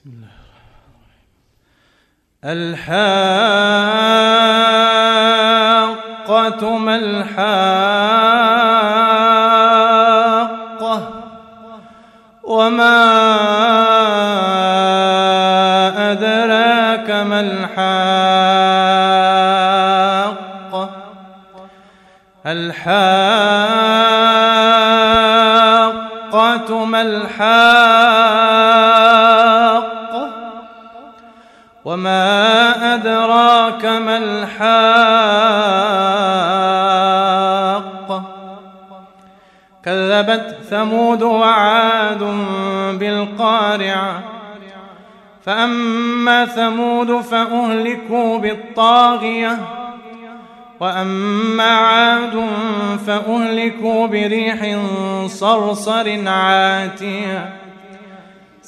بسم الله الحاقة ما الحاقة وما أدراك ما الحاقة. الحاقة ما الحاقة وما أدراك ما الحاقة كذبت ثمود وعاد بالقارعة فأما ثمود فأهلكوا بالطاغية وأما عاد فأهلكوا بريح صرصر عاتية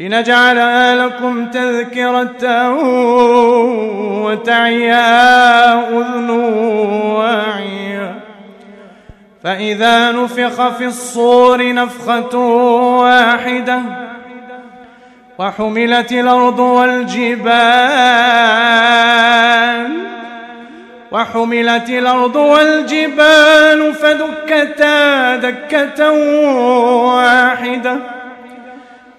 لنجعلها لكم تذكرة وتعيا أذن واعية فإذا نفخ في الصور نفخة واحدة وحملت الأرض والجبال وحملت الأرض والجبال فدكتا دكة واحدة.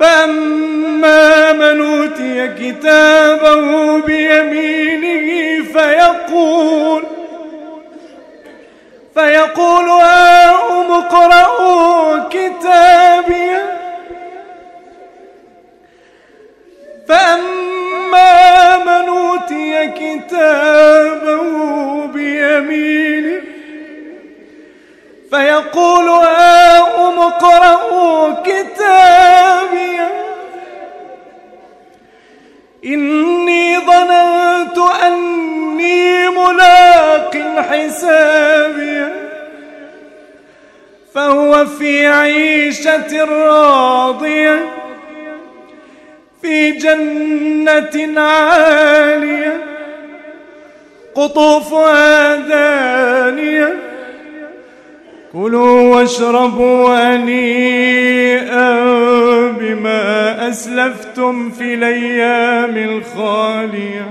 فأما من أوتي كتابه بيمينه فيقول فيقول هاؤم اقرءوا كتابيه فأما من أوتي كتابه بيمينه فيقول هاؤم اقرءوا كتابيه إني ظننت أني ملاق حسابيه فهو في عيشة راضية في جنة عالية قطوفها دانية. كلوا واشربوا هنيئا بما أسلفتم في الأيام الخالية.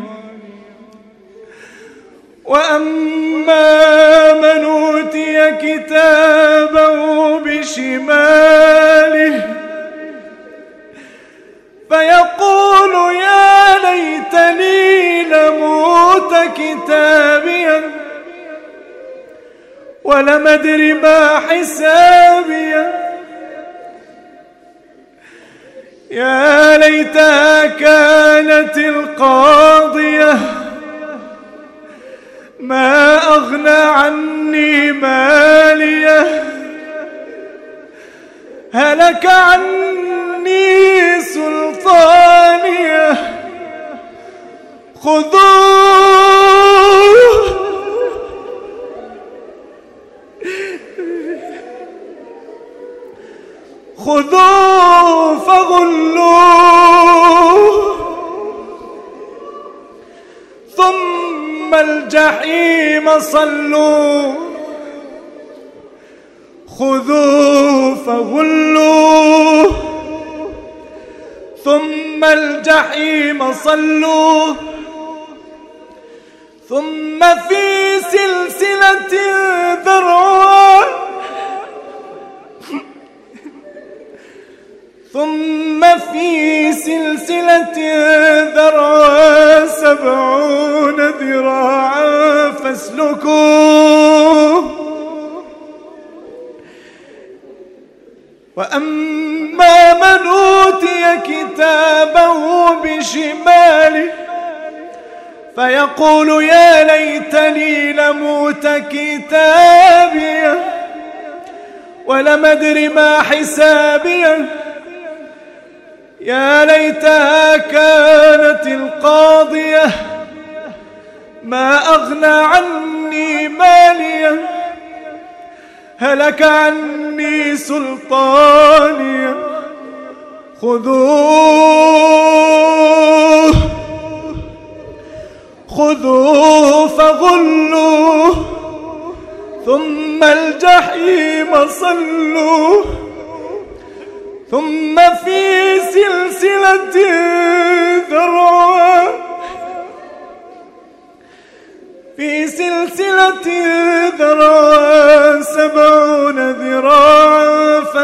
وأما من أوتي كتابه بشماله فيقول يا ليتني لموت كتابيه ولم أدر ما حسابيه يا ليتها كانت القاضية. ما أغنى عني مالية. هلك عني سلطانية. خذوه فغلوه ثم الجحيم صلوا. خذوه فغلوه ثم الجحيم صلوه ثم في سلسلة وأما من أوتي كتابه بشماله فيقول يا ليتني لموت كتابيه ولم أدر ما حسابيه يا ليتها كانت القاضية ما أغنى عني مالية هلك عني سلطانية خذوه. خذوه فغلوه. ثم الجحيم صلوه. ثم في سلسلة ذرعها في سلسلة ذرعها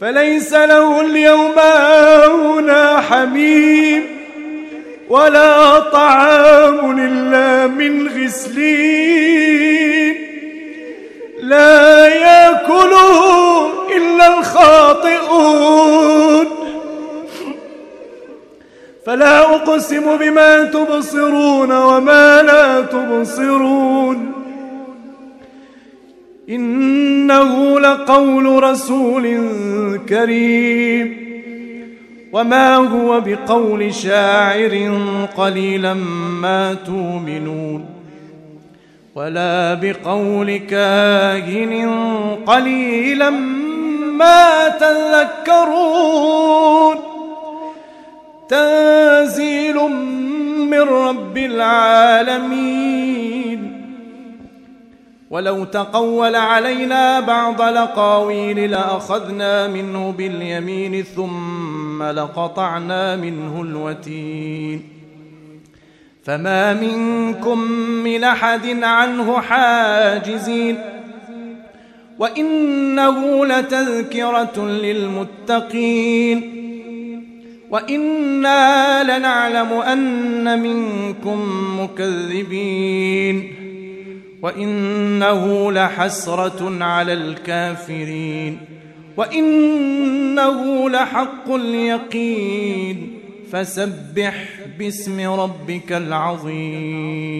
فليس له اليوم هاهنا حميم ولا طعام إلا من غسلين. لا يأكله إلا الخاطئون. فلا أقسم بما تبصرون وما لا تبصرون. إنه لقول رسول كريم. وما هو بقول شاعر قليلا ما تؤمنون. ولا بقول كاهن قليلا ما تذكرون. تنزيل من رب العالمين. ولو تقول علينا بعض الأقاويل لأخذنا منه باليمين ثم لقطعنا منه الوتين. فما منكم من أحد عنه حاجزين. وإنه لتذكرة للمتقين. وإنا لنعلم أن منكم مكذبين. وإنه لحسرة على الكافرين وإنه لحق اليقين. فسبح باسم ربك العظيم.